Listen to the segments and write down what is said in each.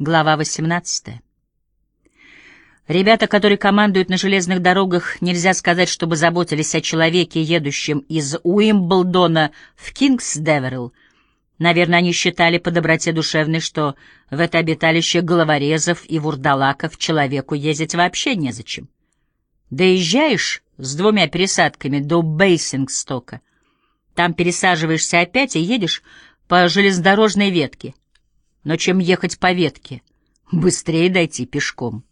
Глава 18. Ребята, которые командуют на железных дорогах, нельзя сказать, чтобы заботились о человеке, едущем из Уимблдона в Кингсдеверилл. Наверное, они считали по доброте душевной, что в это обиталище головорезов и вурдалаков человеку ездить вообще незачем. Доезжаешь с двумя пересадками до Бейсингстока, там пересаживаешься опять и едешь по железнодорожной ветке — но чем ехать по ветке, быстрее дойти пешком.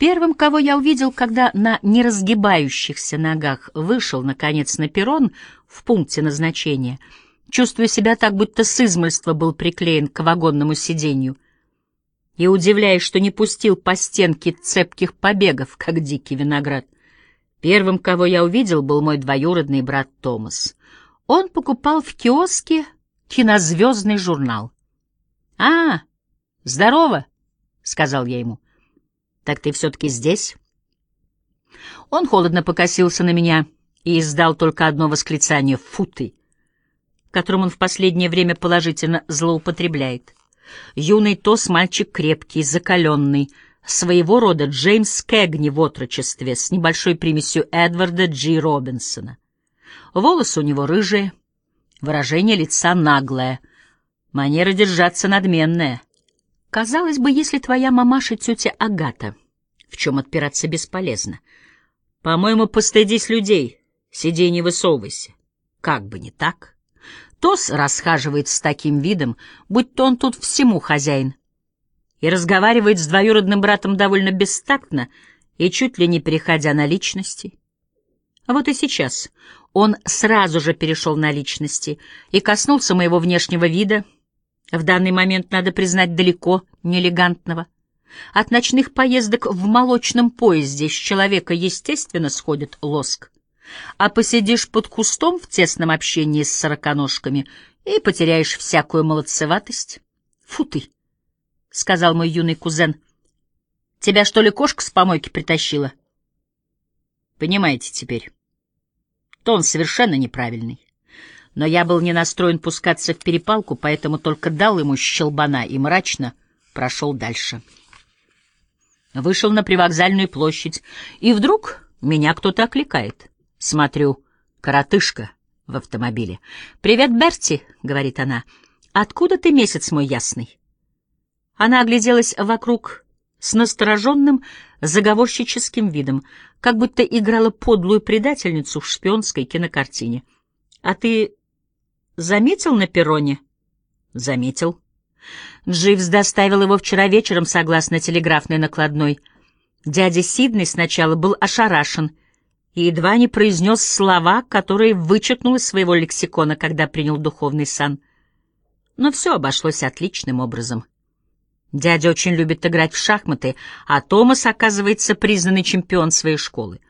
Первым, кого я увидел, когда на неразгибающихся ногах вышел, наконец, на перрон в пункте назначения, чувствуя себя так, будто с измольства был приклеен к вагонному сиденью, и удивляясь, что не пустил по стенке цепких побегов, как дикий виноград. Первым, кого я увидел, был мой двоюродный брат Томас. Он покупал в киоске кинозвездный журнал. «А, здорово!» — сказал я ему. «Так ты все-таки здесь?» Он холодно покосился на меня и издал только одно восклицание «Фу ты!», которым он в последнее время положительно злоупотребляет. Юный Тос — мальчик крепкий, закаленный, своего рода Джеймс Кэгни в отрочестве с небольшой примесью Эдварда Джи Робинсона. Волосы у него рыжие, выражение лица наглое — Манера держаться надменная. Казалось бы, если твоя мамаша тетя Агата, в чем отпираться бесполезно. По-моему, постыдись людей, сиди и не высовывайся. Как бы не так. Тос расхаживает с таким видом, будь то он тут всему хозяин, и разговаривает с двоюродным братом довольно бестактно и чуть ли не переходя на личности. А вот и сейчас он сразу же перешел на личности и коснулся моего внешнего вида — в данный момент, надо признать, далеко не элегантного. От ночных поездок в молочном поезде с человека, естественно, сходит лоск. А посидишь под кустом в тесном общении с сороконожками и потеряешь всякую молодцеватость. Фу ты, — сказал мой юный кузен. Тебя, что ли, кошка с помойки притащила? Понимаете теперь. Тон совершенно неправильный но я был не настроен пускаться в перепалку, поэтому только дал ему щелбана и мрачно прошел дальше. Вышел на привокзальную площадь, и вдруг меня кто-то окликает. Смотрю, коротышка в автомобиле. «Привет, Берти», — говорит она. «Откуда ты месяц мой ясный?» Она огляделась вокруг с настороженным, заговорщическим видом, как будто играла подлую предательницу в шпионской кинокартине. «А ты Заметил на перроне? Заметил. Дживс доставил его вчера вечером, согласно телеграфной накладной. Дядя Сиднey сначала был ошарашен и едва не произнес слова, которые вычеркнул из своего лексикона, когда принял духовный сан. Но все обошлось отличным образом. Дядя очень любит играть в шахматы, а Томас, оказывается, признанный чемпион своей школы.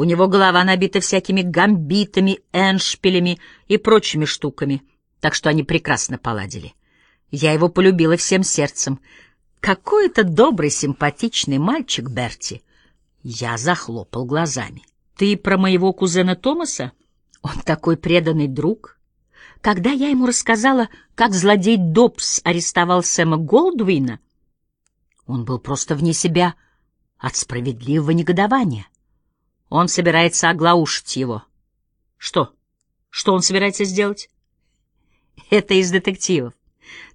У него голова набита всякими гамбитами, эншпилями и прочими штуками, так что они прекрасно поладили. Я его полюбила всем сердцем. Какой это добрый, симпатичный мальчик, Берти. Я захлопал глазами. Ты про моего кузена Томаса? Он такой преданный друг. Когда я ему рассказала, как злодей Добс арестовал Сэма Голдвина, он был просто вне себя от справедливого негодования. Он собирается оглаушить его. Что? Что он собирается сделать? Это из детективов.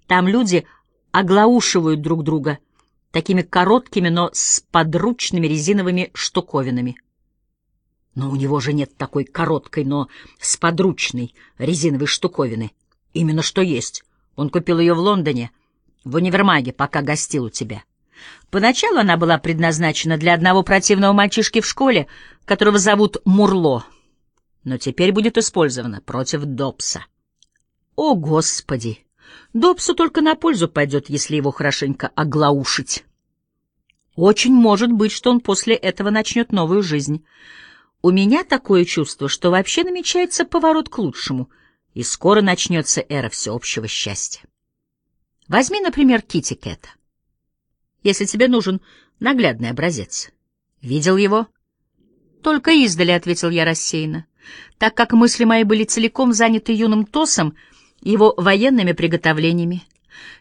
Там люди оглаушивают друг друга такими короткими, но с подручными резиновыми штуковинами. Но у него же нет такой короткой, но с подручной резиновой штуковины. Именно что есть. Он купил ее в Лондоне, в универмаге, пока гостил у тебя. Поначалу она была предназначена для одного противного мальчишки в школе, которого зовут Мурло, но теперь будет использована против Добса. О, Господи! Добсу только на пользу пойдет, если его хорошенько оглаушить. Очень может быть, что он после этого начнет новую жизнь. У меня такое чувство, что вообще намечается поворот к лучшему, и скоро начнется эра всеобщего счастья. Возьми, например, Кити Кэта если тебе нужен наглядный образец. Видел его? Только издали, — ответил я рассеянно, так как мысли мои были целиком заняты юным Тосом его военными приготовлениями.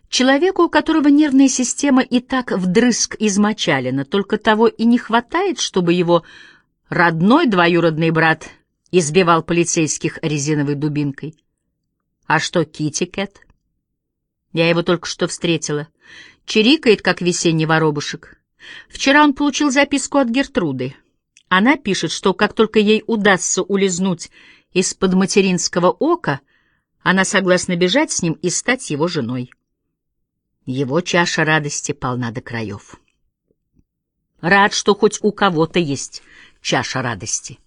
Человеку, у которого нервная система и так вдрызг измочалена, только того и не хватает, чтобы его родной двоюродный брат избивал полицейских резиновой дубинкой. А что Кити Кэт? Я его только что встретила. Чирикает, как весенний воробушек. Вчера он получил записку от Гертруды. Она пишет, что как только ей удастся улизнуть из-под материнского ока, она согласна бежать с ним и стать его женой. Его чаша радости полна до краев. Рад, что хоть у кого-то есть чаша радости.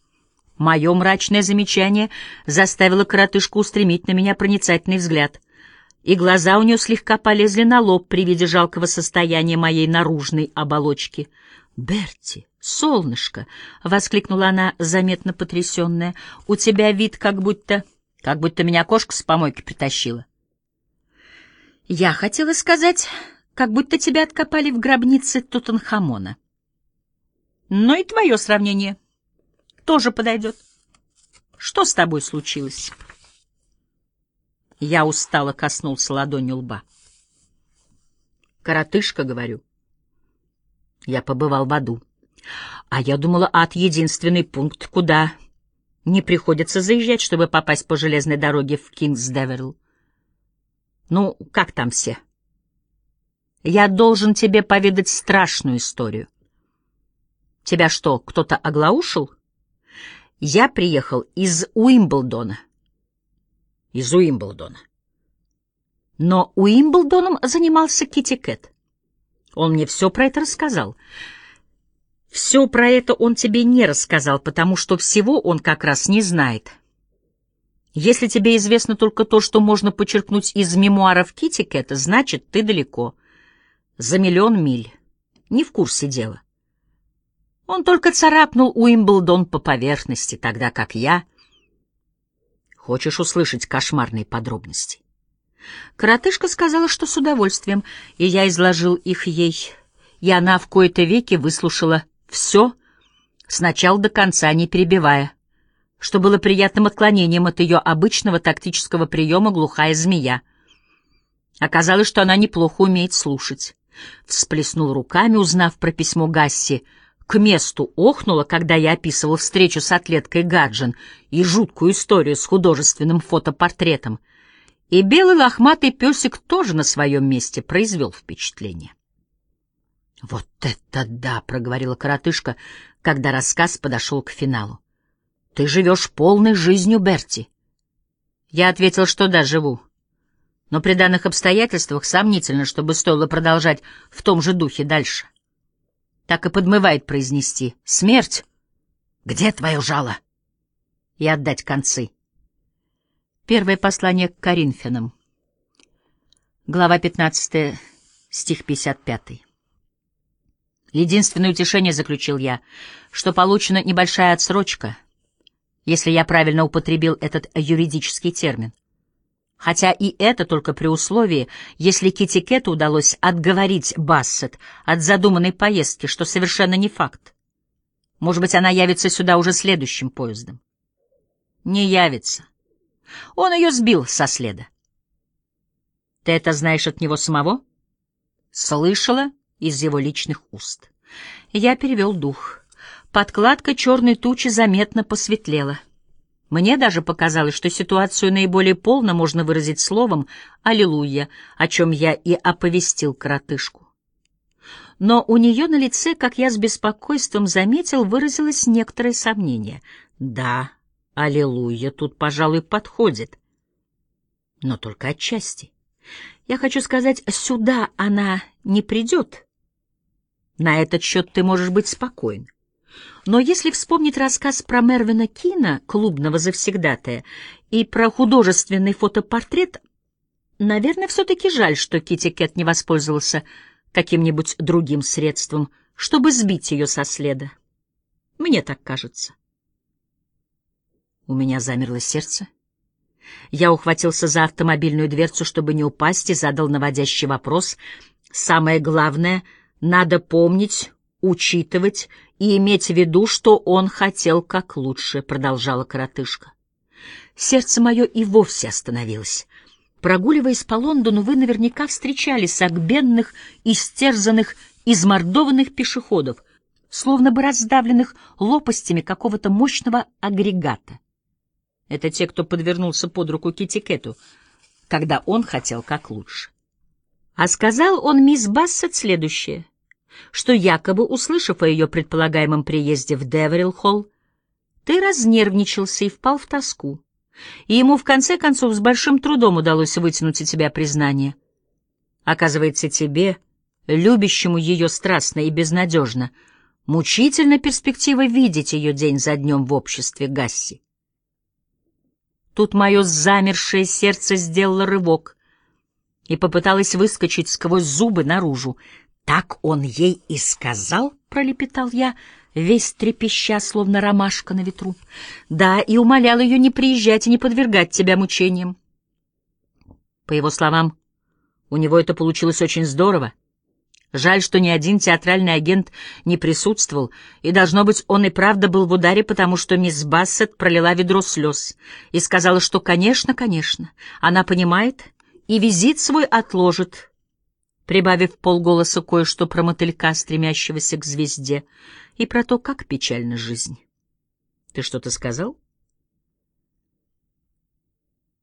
Мое мрачное замечание заставило коротышку устремить на меня проницательный взгляд, и глаза у нее слегка полезли на лоб при виде жалкого состояния моей наружной оболочки. «Берти, солнышко!» — воскликнула она, заметно потрясенная. «У тебя вид как будто... как будто меня кошка с помойки притащила». Я хотела сказать, как будто тебя откопали в гробнице Тутанхамона. Но и твое сравнение тоже подойдет. Что с тобой случилось? Я устало коснулся ладонью лба. Коротышка, говорю. Я побывал в аду. А я думала, ад — единственный пункт, куда не приходится заезжать, чтобы попасть по железной дороге в Кингсдеверл. Ну, как там все? Я должен тебе поведать страшную историю. Тебя что, кто-то оглаушил? Я приехал из Уимблдона. Из Уимблдона. Но Уимблдоном занимался Китти Кэт. Он мне все про это рассказал. Все про это он тебе не рассказал, потому что всего он как раз не знает. Если тебе известно только то, что можно почерпнуть из мемуаров Китикета, значит, ты далеко. За миллион миль. Не в курсе дела. Он только царапнул Уимблдон по поверхности, тогда как я... Хочешь услышать кошмарные подробности? Коротышка сказала, что с удовольствием, и я изложил их ей, и она в кои-то веки выслушала все, сначала до конца, не перебивая что было приятным отклонением от ее обычного тактического приема «глухая змея». Оказалось, что она неплохо умеет слушать. Всплеснул руками, узнав про письмо Гасси, к месту охнула, когда я описывал встречу с атлеткой Гаджин и жуткую историю с художественным фотопортретом. И белый лохматый песик тоже на своем месте произвел впечатление. «Вот это да!» — проговорила коротышка, когда рассказ подошел к финалу. Ты живешь полной жизнью, Берти. Я ответил, что да, живу. Но при данных обстоятельствах сомнительно, чтобы стоило продолжать в том же духе дальше. Так и подмывает произнести «Смерть! Где твое жало?» и отдать концы. Первое послание к Коринфянам. Глава 15, стих 55. Единственное утешение, заключил я, что получена небольшая отсрочка — если я правильно употребил этот юридический термин. Хотя и это только при условии, если Китти Кэту удалось отговорить Бассет от задуманной поездки, что совершенно не факт. Может быть, она явится сюда уже следующим поездом. Не явится. Он ее сбил со следа. Ты это знаешь от него самого? Слышала из его личных уст. Я перевел дух. Подкладка черной тучи заметно посветлела. Мне даже показалось, что ситуацию наиболее полно можно выразить словом «Аллилуйя», о чем я и оповестил коротышку. Но у нее на лице, как я с беспокойством заметил, выразилось некоторое сомнение. Да, «Аллилуйя» тут, пожалуй, подходит. Но только отчасти. Я хочу сказать, сюда она не придет. На этот счет ты можешь быть спокоен. Но если вспомнить рассказ про Мервина Кина, клубного завсегдатая, и про художественный фотопортрет, наверное, все-таки жаль, что Китти Кэт не воспользовался каким-нибудь другим средством, чтобы сбить ее со следа. Мне так кажется. У меня замерло сердце. Я ухватился за автомобильную дверцу, чтобы не упасть, и задал наводящий вопрос. Самое главное — надо помнить, учитывать и иметь в виду, что он хотел как лучше, — продолжала коротышка. Сердце мое и вовсе остановилось. Прогуливаясь по Лондону, вы наверняка встречали согбенных, истерзанных, измордованных пешеходов, словно бы раздавленных лопастями какого-то мощного агрегата. Это те, кто подвернулся под руку Китикету, когда он хотел как лучше. А сказал он мисс Бассет следующее, что якобы, услышав о ее предполагаемом приезде в Деверилл-холл, ты разнервничался и впал в тоску и ему в конце концов с большим трудом удалось вытянуть из тебя признание. Оказывается, тебе, любящему ее страстно и безнадежно, мучительно перспектива видеть ее день за днем в обществе Гасси. Тут мое замершее сердце сделало рывок и попыталось выскочить сквозь зубы наружу. «Так он ей и сказал?» — пролепетал я — весь трепеща, словно ромашка на ветру. Да, и умолял ее не приезжать и не подвергать тебя мучениям. По его словам, у него это получилось очень здорово. Жаль, что ни один театральный агент не присутствовал, и, должно быть, он и правда был в ударе, потому что мисс Бассет пролила ведро слез и сказала, что, конечно, конечно, она понимает и визит свой отложит, прибавив полголоса кое-что про мотылька, стремящегося к звезде, и про то, как печальна жизнь. Ты что-то сказал?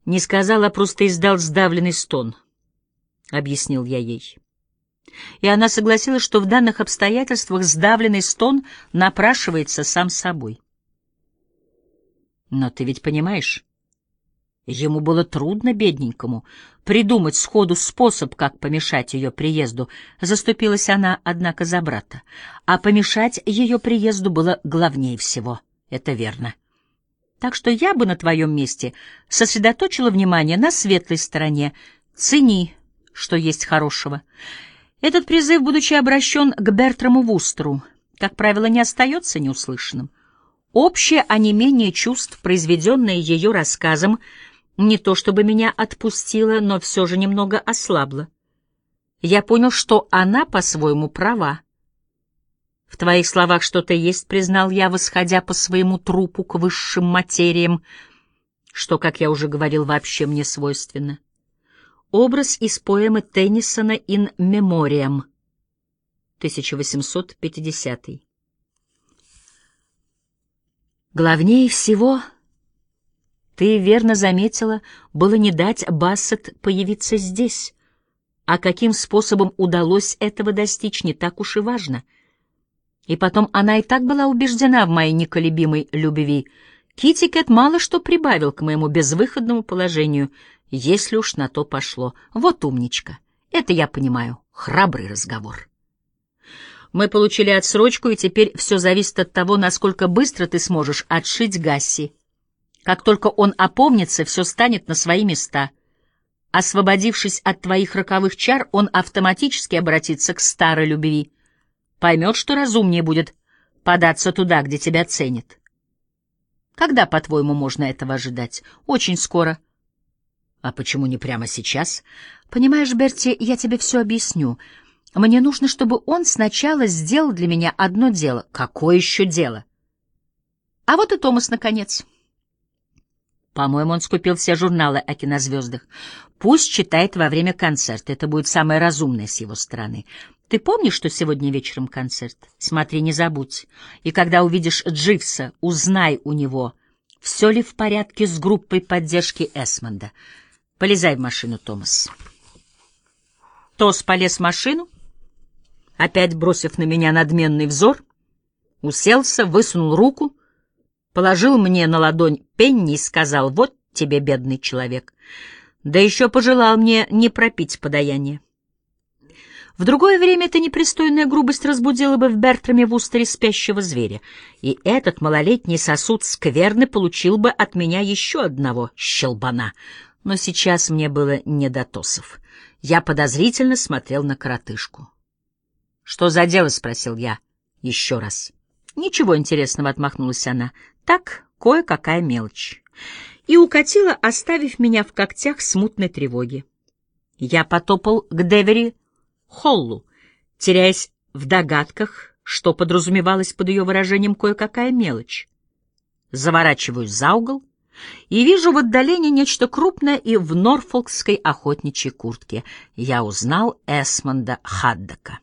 Не сказал, а просто издал сдавленный стон, — объяснил я ей. И она согласилась, что в данных обстоятельствах сдавленный стон напрашивается сам собой. Но ты ведь понимаешь, Ему было трудно, бедненькому, придумать сходу способ, как помешать ее приезду. Заступилась она, однако, за брата. А помешать ее приезду было главнее всего. Это верно. Так что я бы на твоем месте сосредоточила внимание на светлой стороне. Цени, что есть хорошего. Этот призыв, будучи обращен к Бертраму Вустеру, как правило, не остается неуслышанным. Общее онемение чувств, произведенное ее рассказом, — не то чтобы меня отпустила, но все же немного ослабла. Я понял, что она по-своему права. В твоих словах что-то есть, признал я, восходя по своему трупу к высшим материям, что, как я уже говорил, вообще мне свойственно. Образ из поэмы Теннисона «In Memoriam», 1850. Главнее всего — ты верно заметила, было не дать Бассет появиться здесь. А каким способом удалось этого достичь, не так уж и важно. И потом она и так была убеждена в моей неколебимой любви. Китикет мало что прибавил к моему безвыходному положению, если уж на то пошло. Вот умничка. Это я понимаю. Храбрый разговор. Мы получили отсрочку, и теперь все зависит от того, насколько быстро ты сможешь отшить Гасси. Как только он опомнится, все станет на свои места. Освободившись от твоих роковых чар, он автоматически обратится к старой любви. Поймет, что разумнее будет податься туда, где тебя ценят. Когда, по-твоему, можно этого ожидать? Очень скоро. А почему не прямо сейчас? Понимаешь, Берти, я тебе все объясню. Мне нужно, чтобы он сначала сделал для меня одно дело. Какое еще дело? А вот и Томас, наконец. По-моему, он скупил все журналы о кинозвездах. Пусть читает во время концерта, это будет самое разумное с его стороны. Ты помнишь, что сегодня вечером концерт? Смотри, не забудь. И когда увидишь Дживса, узнай у него, все ли в порядке с группой поддержки Эсмонда. Полезай в машину, Томас. Тос полез в машину, опять бросив на меня надменный взор, уселся, высунул руку — положил мне на ладонь пенни и сказал, «Вот тебе, бедный человек». Да еще пожелал мне не пропить подаяние. В другое время эта непристойная грубость разбудила бы в Бертраме в устере спящего зверя, и этот малолетний сосуд скверны получил бы от меня еще одного щелбана. Но сейчас мне было не до тосов. Я подозрительно смотрел на коротышку. — Что за дело? — спросил я еще раз. — Ничего интересного, — отмахнулась она. Так, кое-какая мелочь. И укатила, оставив меня в когтях смутной тревоги. Я потопал к Девери Холлу, теряясь в догадках, что подразумевалось под ее выражением кое-какая мелочь. Заворачиваю за угол, и вижу в отдалении нечто крупное и в норфолкской охотничьей куртке. Я узнал Эсмонда Хаддока.